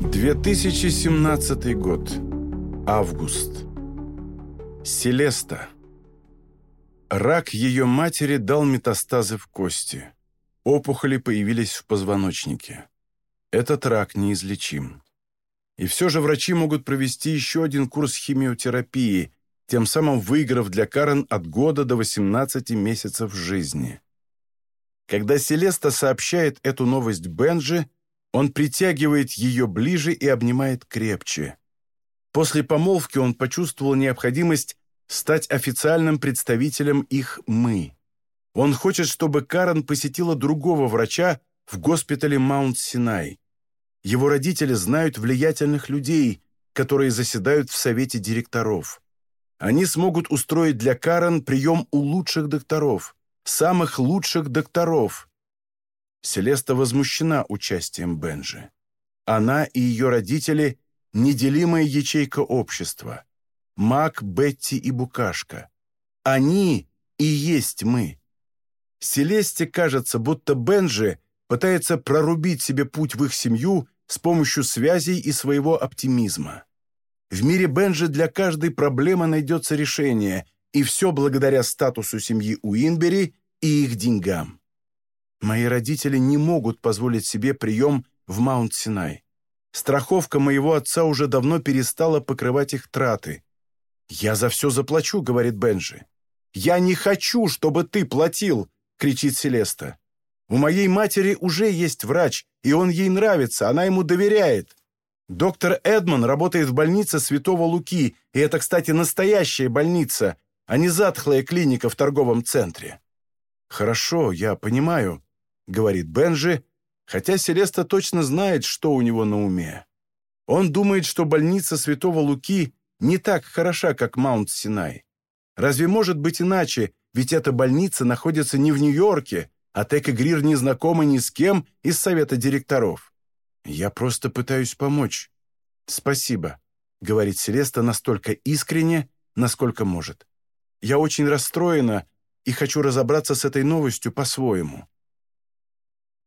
2017 год. Август. Селеста. Рак ее матери дал метастазы в кости. Опухоли появились в позвоночнике. Этот рак неизлечим. И все же врачи могут провести еще один курс химиотерапии, тем самым выиграв для Карен от года до 18 месяцев жизни. Когда Селеста сообщает эту новость Бенджи, он притягивает ее ближе и обнимает крепче. После помолвки он почувствовал необходимость стать официальным представителем их «мы». Он хочет, чтобы Карен посетила другого врача в госпитале Маунт-Синай. Его родители знают влиятельных людей, которые заседают в совете директоров. Они смогут устроить для Карен прием у лучших докторов, самых лучших докторов – Селеста возмущена участием Бенжи. Она и ее родители – неделимая ячейка общества. Мак, Бетти и Букашка. Они и есть мы. Селесте кажется, будто Бенжи пытается прорубить себе путь в их семью с помощью связей и своего оптимизма. В мире Бенжи для каждой проблемы найдется решение, и все благодаря статусу семьи Уинбери и их деньгам. Мои родители не могут позволить себе прием в Маунт-Синай. Страховка моего отца уже давно перестала покрывать их траты. «Я за все заплачу», — говорит Бенджи. «Я не хочу, чтобы ты платил», — кричит Селеста. «У моей матери уже есть врач, и он ей нравится, она ему доверяет. Доктор Эдман работает в больнице Святого Луки, и это, кстати, настоящая больница, а не затхлая клиника в торговом центре». «Хорошо, я понимаю», говорит Бенжи, хотя Селеста точно знает, что у него на уме. Он думает, что больница Святого Луки не так хороша, как Маунт-Синай. Разве может быть иначе, ведь эта больница находится не в Нью-Йорке, а Тек и Грир не знакомы ни с кем из совета директоров. Я просто пытаюсь помочь. Спасибо, говорит Селеста настолько искренне, насколько может. Я очень расстроена и хочу разобраться с этой новостью по-своему.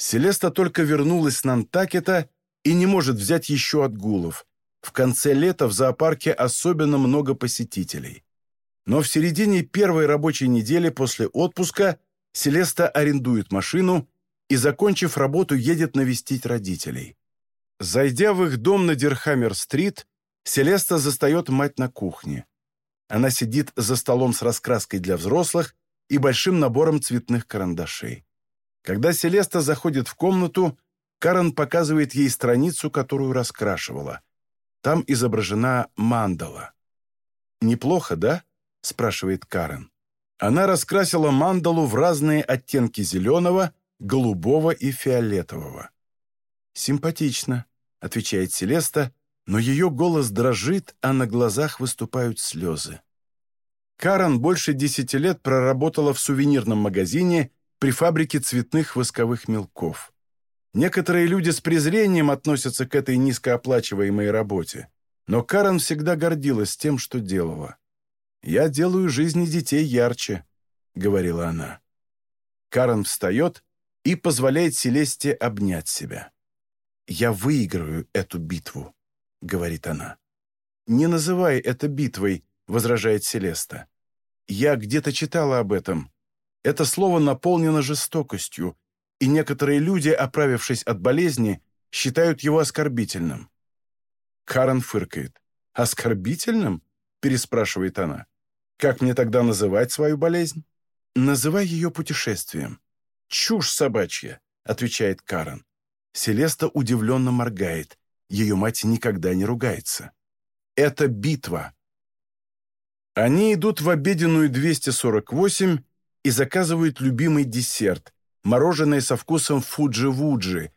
Селеста только вернулась с Нантакета и не может взять еще отгулов. В конце лета в зоопарке особенно много посетителей. Но в середине первой рабочей недели после отпуска Селеста арендует машину и, закончив работу, едет навестить родителей. Зайдя в их дом на Дерхаммер-стрит, Селеста застает мать на кухне. Она сидит за столом с раскраской для взрослых и большим набором цветных карандашей. Когда Селеста заходит в комнату, Карен показывает ей страницу, которую раскрашивала. Там изображена мандала. «Неплохо, да?» – спрашивает Карен. Она раскрасила мандалу в разные оттенки зеленого, голубого и фиолетового. «Симпатично», — отвечает Селеста, но ее голос дрожит, а на глазах выступают слезы. Карен больше десяти лет проработала в сувенирном магазине при фабрике цветных восковых мелков. Некоторые люди с презрением относятся к этой низкооплачиваемой работе, но Карен всегда гордилась тем, что делала. «Я делаю жизни детей ярче», — говорила она. Карен встает и позволяет Селесте обнять себя. «Я выиграю эту битву», — говорит она. «Не называй это битвой», — возражает Селеста. «Я где-то читала об этом. Это слово наполнено жестокостью, и некоторые люди, оправившись от болезни, считают его оскорбительным. Карен фыркает. «Оскорбительным?» – переспрашивает она. «Как мне тогда называть свою болезнь?» «Называй ее путешествием». «Чушь собачья», – отвечает Карен. Селеста удивленно моргает. Ее мать никогда не ругается. «Это битва». Они идут в обеденную 248 и заказывают любимый десерт – мороженое со вкусом фуджи-вуджи.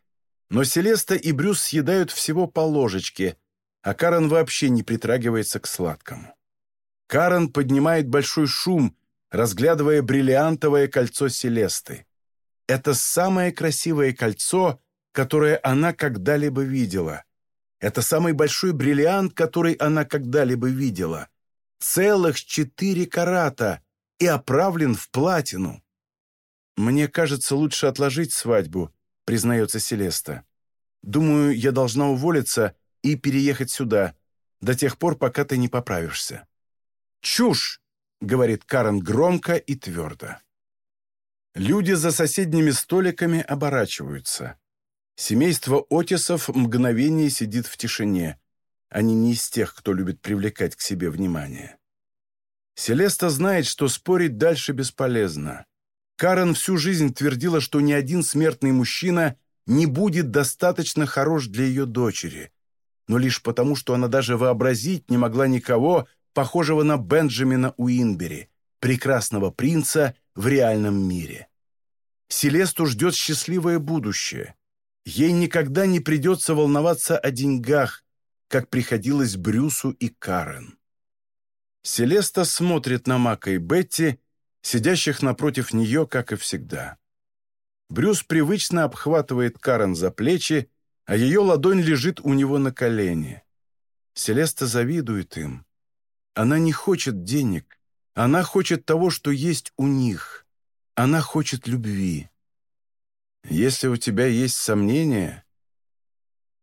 Но Селеста и Брюс съедают всего по ложечке, а Карен вообще не притрагивается к сладкому. Карен поднимает большой шум, разглядывая бриллиантовое кольцо Селесты. Это самое красивое кольцо, которое она когда-либо видела. Это самый большой бриллиант, который она когда-либо видела. Целых четыре карата, и оправлен в платину. «Мне кажется, лучше отложить свадьбу», — признается Селеста. «Думаю, я должна уволиться и переехать сюда, до тех пор, пока ты не поправишься». «Чушь!» — говорит Карен громко и твердо. Люди за соседними столиками оборачиваются. Семейство Отисов мгновение сидит в тишине. Они не из тех, кто любит привлекать к себе внимание. Селеста знает, что спорить дальше бесполезно. Карен всю жизнь твердила, что ни один смертный мужчина не будет достаточно хорош для ее дочери, но лишь потому, что она даже вообразить не могла никого, похожего на Бенджамина Уинбери, прекрасного принца в реальном мире. Селесту ждет счастливое будущее. Ей никогда не придется волноваться о деньгах, как приходилось Брюсу и Карен. Селеста смотрит на Мака и Бетти, сидящих напротив нее, как и всегда. Брюс привычно обхватывает Карен за плечи, а ее ладонь лежит у него на колене. Селеста завидует им. Она не хочет денег, она хочет того, что есть у них. Она хочет любви. Если у тебя есть сомнения...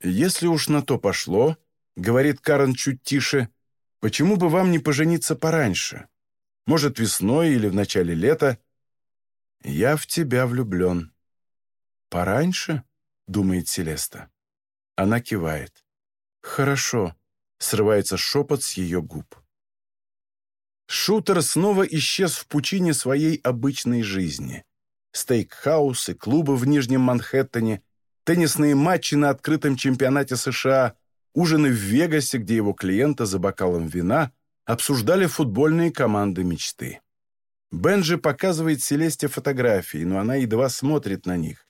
Если уж на то пошло, говорит Карен чуть тише, почему бы вам не пожениться пораньше? Может, весной или в начале лета? Я в тебя влюблен. Пораньше? думает Селеста. Она кивает. «Хорошо», — срывается шепот с ее губ. Шутер снова исчез в пучине своей обычной жизни. Стейкхаусы, клубы в Нижнем Манхэттене, теннисные матчи на открытом чемпионате США, ужины в Вегасе, где его клиенты за бокалом вина обсуждали футбольные команды мечты. Бенджи показывает Селесте фотографии, но она едва смотрит на них.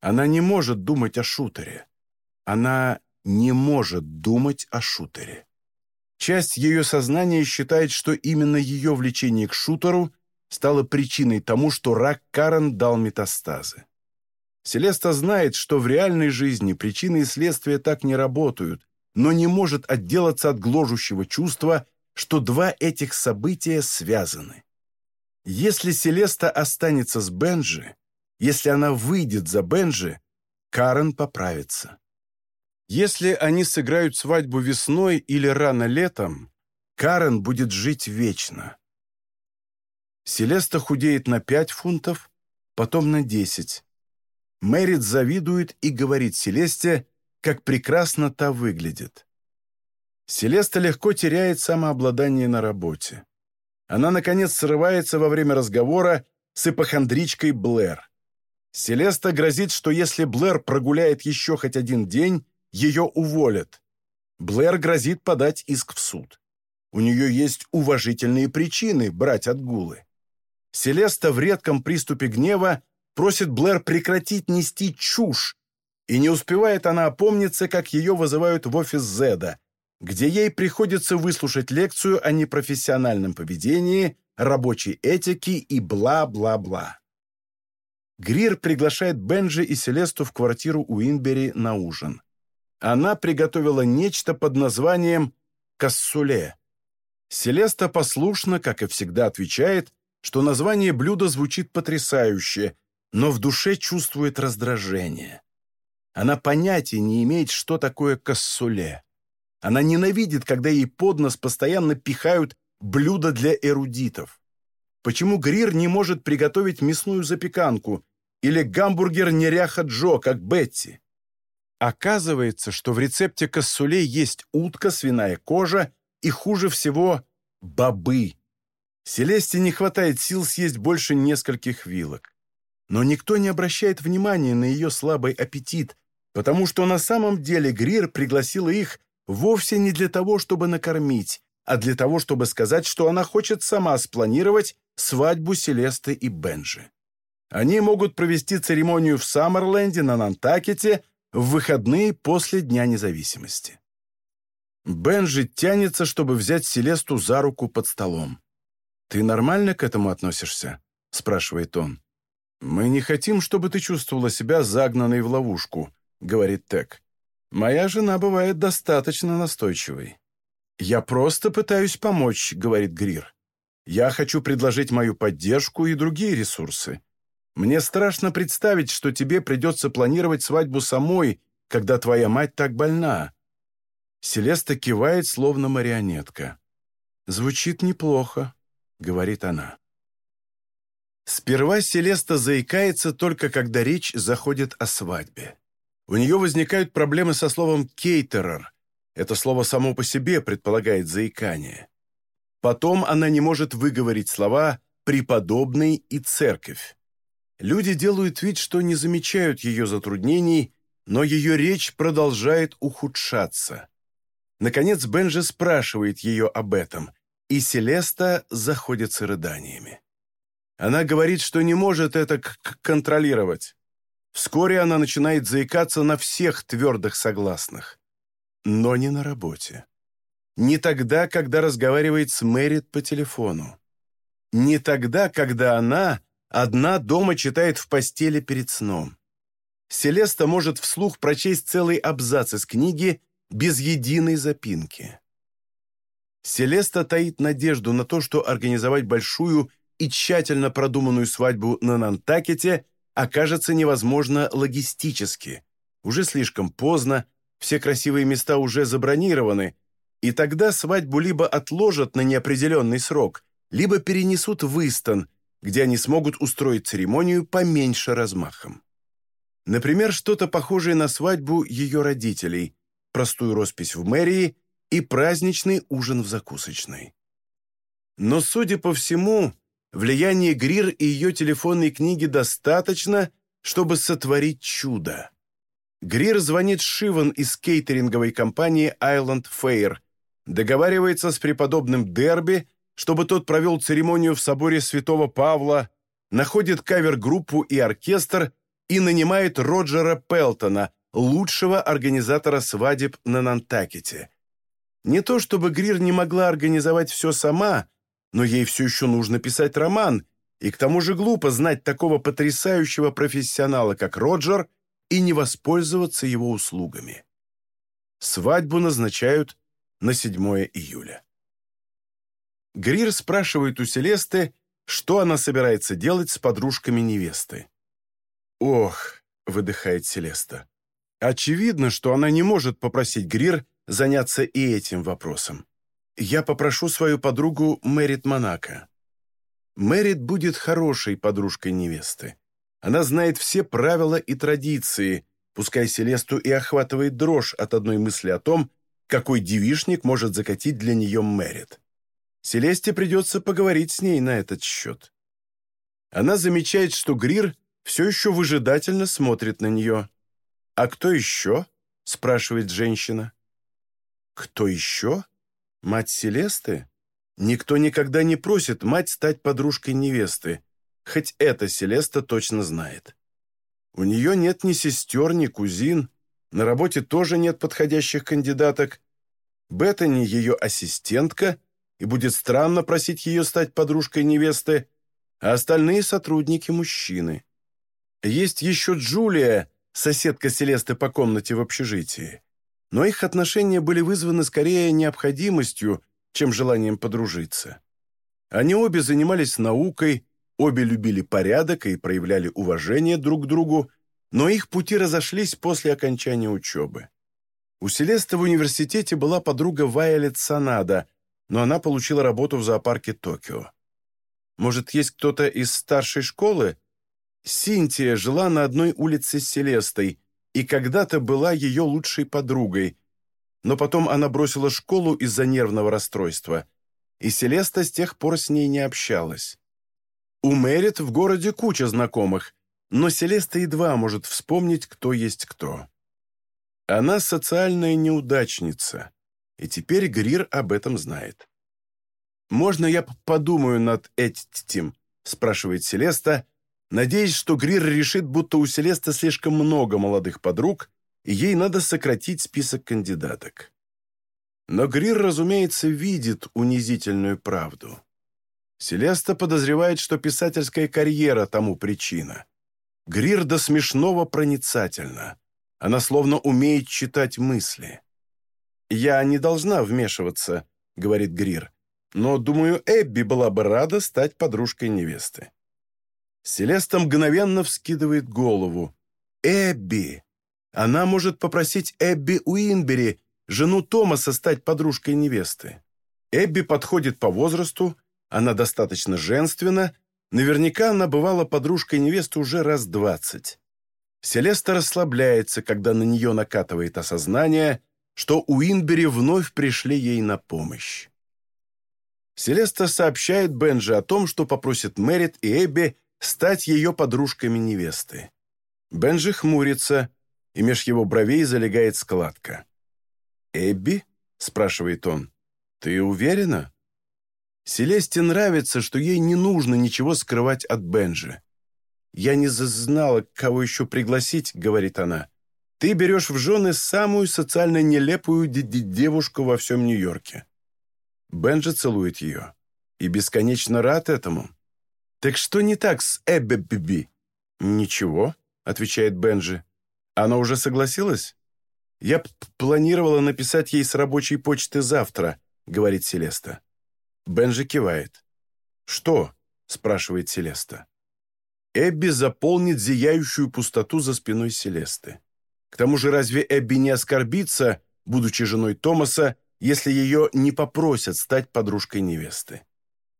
Она не может думать о шутере. Она не может думать о шутере. Часть ее сознания считает, что именно ее влечение к шутеру стало причиной тому, что рак Карен дал метастазы. Селеста знает, что в реальной жизни причины и следствия так не работают, но не может отделаться от гложущего чувства, что два этих события связаны. Если Селеста останется с Бенджи, если она выйдет за Бенджи, Карен поправится. Если они сыграют свадьбу весной или рано летом, Карен будет жить вечно. Селеста худеет на 5 фунтов, потом на 10. Мэрит завидует и говорит Селесте, как прекрасно та выглядит. Селеста легко теряет самообладание на работе. Она, наконец, срывается во время разговора с ипохондричкой Блэр. Селеста грозит, что если Блэр прогуляет еще хоть один день, ее уволят. Блэр грозит подать иск в суд. У нее есть уважительные причины брать отгулы. Селеста в редком приступе гнева просит Блэр прекратить нести чушь, и не успевает она опомниться, как ее вызывают в офис Зеда, где ей приходится выслушать лекцию о непрофессиональном поведении, рабочей этике и бла-бла-бла. Грир приглашает Бенджи и Селесту в квартиру Уинбери на ужин. Она приготовила нечто под названием «кассуле». Селеста послушно, как и всегда, отвечает, что название блюда звучит потрясающе, но в душе чувствует раздражение. Она понятия не имеет, что такое кассуле. Она ненавидит, когда ей под нос постоянно пихают блюда для эрудитов. Почему Грир не может приготовить мясную запеканку или гамбургер неряха Джо, как Бетти? Оказывается, что в рецепте кассуле есть утка, свиная кожа и, хуже всего, бобы. Селесте не хватает сил съесть больше нескольких вилок. Но никто не обращает внимания на ее слабый аппетит, потому что на самом деле Грир пригласила их вовсе не для того, чтобы накормить, а для того, чтобы сказать, что она хочет сама спланировать свадьбу Селесты и Бенжи. Они могут провести церемонию в Саммерленде на Нантакете в выходные после Дня независимости. Бенжи тянется, чтобы взять Селесту за руку под столом. «Ты нормально к этому относишься?» – спрашивает он. «Мы не хотим, чтобы ты чувствовала себя загнанной в ловушку», – говорит Тек. «Моя жена бывает достаточно настойчивой». «Я просто пытаюсь помочь», — говорит Грир. «Я хочу предложить мою поддержку и другие ресурсы. Мне страшно представить, что тебе придется планировать свадьбу самой, когда твоя мать так больна». Селеста кивает, словно марионетка. «Звучит неплохо», — говорит она. Сперва Селеста заикается только когда речь заходит о свадьбе. У нее возникают проблемы со словом «кейтерер». Это слово само по себе предполагает заикание. Потом она не может выговорить слова «преподобный» и «церковь». Люди делают вид, что не замечают ее затруднений, но ее речь продолжает ухудшаться. Наконец Бенджи спрашивает ее об этом, и Селеста заходится рыданиями. Она говорит, что не может это контролировать. Вскоре она начинает заикаться на всех твердых согласных. Но не на работе. Не тогда, когда разговаривает с Мэрит по телефону. Не тогда, когда она одна дома читает в постели перед сном. Селеста может вслух прочесть целый абзац из книги без единой запинки. Селеста таит надежду на то, что организовать большую и тщательно продуманную свадьбу на Нантакете окажется невозможно логистически. Уже слишком поздно, все красивые места уже забронированы, и тогда свадьбу либо отложат на неопределенный срок, либо перенесут в Истон, где они смогут устроить церемонию поменьше размахом. Например, что-то похожее на свадьбу ее родителей, простую роспись в мэрии и праздничный ужин в закусочной. Но, судя по всему, влияние Грир и ее телефонной книги достаточно, чтобы сотворить чудо. Грир звонит Шиван из кейтеринговой компании Island Fair, договаривается с преподобным Дерби, чтобы тот провел церемонию в соборе святого Павла, находит кавер-группу и оркестр и нанимает Роджера Пелтона, лучшего организатора свадеб на Нантакете. Не то чтобы Грир не могла организовать все сама, но ей все еще нужно писать роман, и к тому же глупо знать такого потрясающего профессионала, как Роджер, и не воспользоваться его услугами. Свадьбу назначают на 7 июля. Грир спрашивает у Селесты, что она собирается делать с подружками невесты. «Ох», — выдыхает Селеста, — «очевидно, что она не может попросить Грир заняться и этим вопросом. Я попрошу свою подругу Мэрит Монако. Мэрит будет хорошей подружкой невесты. Она знает все правила и традиции, пускай Селесту и охватывает дрожь от одной мысли о том, какой девишник может закатить для нее Мэрит. Селесте придется поговорить с ней на этот счет. Она замечает, что Грир все еще выжидательно смотрит на нее. «А кто еще?» — спрашивает женщина. «Кто еще? Мать Селесты? Никто никогда не просит мать стать подружкой невесты, хоть это Селеста точно знает. У нее нет ни сестер, ни кузин, на работе тоже нет подходящих кандидаток. Беттани ее ассистентка — и будет странно просить ее стать подружкой невесты, а остальные сотрудники – мужчины. Есть еще Джулия, соседка Селесты по комнате в общежитии. Но их отношения были вызваны скорее необходимостью, чем желанием подружиться. Они обе занимались наукой, обе любили порядок и проявляли уважение друг к другу, но их пути разошлись после окончания учебы. У Селесты в университете была подруга Вайолет Санада – но она получила работу в зоопарке Токио. Может, есть кто-то из старшей школы? Синтия жила на одной улице с Селестой и когда-то была ее лучшей подругой, но потом она бросила школу из-за нервного расстройства, и Селеста с тех пор с ней не общалась. У Мэрит в городе куча знакомых, но Селеста едва может вспомнить, кто есть кто. Она социальная неудачница и теперь Грир об этом знает. «Можно я подумаю над этим?» – спрашивает Селеста, надеясь, что Грир решит, будто у Селеста слишком много молодых подруг, и ей надо сократить список кандидаток. Но Грир, разумеется, видит унизительную правду. Селеста подозревает, что писательская карьера тому причина. Грир до смешного проницательна. Она словно умеет читать мысли. «Я не должна вмешиваться», — говорит Грир. «Но, думаю, Эбби была бы рада стать подружкой невесты». Селеста мгновенно вскидывает голову. «Эбби! Она может попросить Эбби Уинбери, жену Томаса стать подружкой невесты. Эбби подходит по возрасту, она достаточно женственна, наверняка она бывала подружкой невесты уже раз двадцать. Селеста расслабляется, когда на нее накатывает осознание, что Уинбери вновь пришли ей на помощь. Селеста сообщает Бенджи о том, что попросит Мэрит и Эбби стать ее подружками невесты. Бенджи хмурится, и меж его бровей залегает складка. «Эбби?» — спрашивает он. «Ты уверена?» Селесте нравится, что ей не нужно ничего скрывать от Бенджи. «Я не знала, кого еще пригласить», — говорит она. «Ты берешь в жены самую социально нелепую девушку во всем Нью-Йорке». Бенджи целует ее. И бесконечно рад этому. «Так что не так с Эбби-Биби?» «Ничего», — отвечает Бенджи. «Она уже согласилась?» «Я планировала написать ей с рабочей почты завтра», — говорит Селеста. Бенджи кивает. «Что?» — спрашивает Селеста. Эбби заполнит зияющую пустоту за спиной Селесты. К тому же разве Эбби не оскорбится, будучи женой Томаса, если ее не попросят стать подружкой невесты?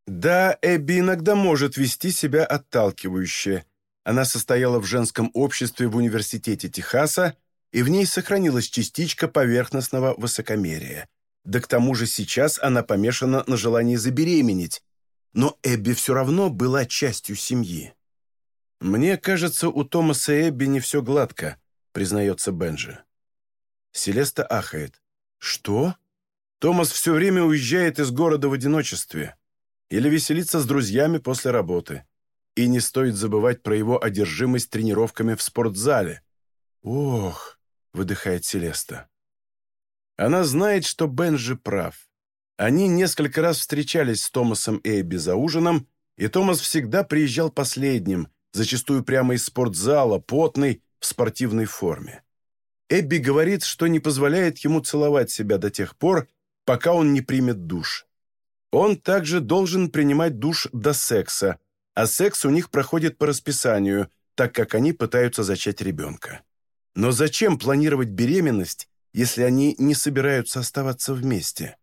Да, Эбби иногда может вести себя отталкивающе. Она состояла в женском обществе в университете Техаса, и в ней сохранилась частичка поверхностного высокомерия. Да к тому же сейчас она помешана на желании забеременеть, но Эбби все равно была частью семьи. «Мне кажется, у Томаса и Эбби не все гладко», — признается Бенджи. Селеста ахает. «Что?» Томас все время уезжает из города в одиночестве или веселится с друзьями после работы. И не стоит забывать про его одержимость тренировками в спортзале. «Ох», — выдыхает Селеста. Она знает, что Бенджи прав. Они несколько раз встречались с Томасом и Эбби за ужином, и Томас всегда приезжал последним, зачастую прямо из спортзала, потный, в спортивной форме. Эбби говорит, что не позволяет ему целовать себя до тех пор, пока он не примет душ. Он также должен принимать душ до секса, а секс у них проходит по расписанию, так как они пытаются зачать ребенка. Но зачем планировать беременность, если они не собираются оставаться вместе?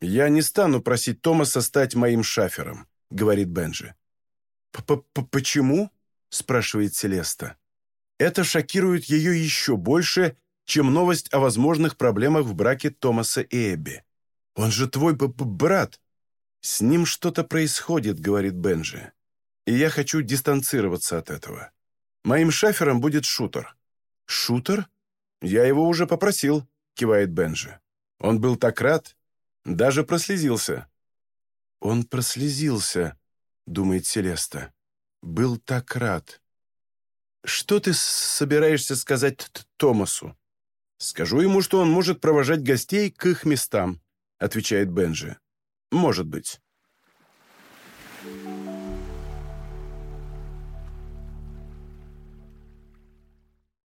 «Я не стану просить Томаса стать моим шафером», — говорит Бенджи. «Почему?» – спрашивает Селеста. Это шокирует ее еще больше, чем новость о возможных проблемах в браке Томаса и Эбби. «Он же твой брат!» «С ним что-то происходит», — говорит Бенджи. «И я хочу дистанцироваться от этого. Моим шафером будет шутер». «Шутер? Я его уже попросил», — кивает Бенджи. Он был так рад, даже прослезился. Он прослезился, — думает Селеста. «Был так рад». «Что ты собираешься сказать Томасу?» «Скажу ему, что он может провожать гостей к их местам», — отвечает Бенджи. «Может быть».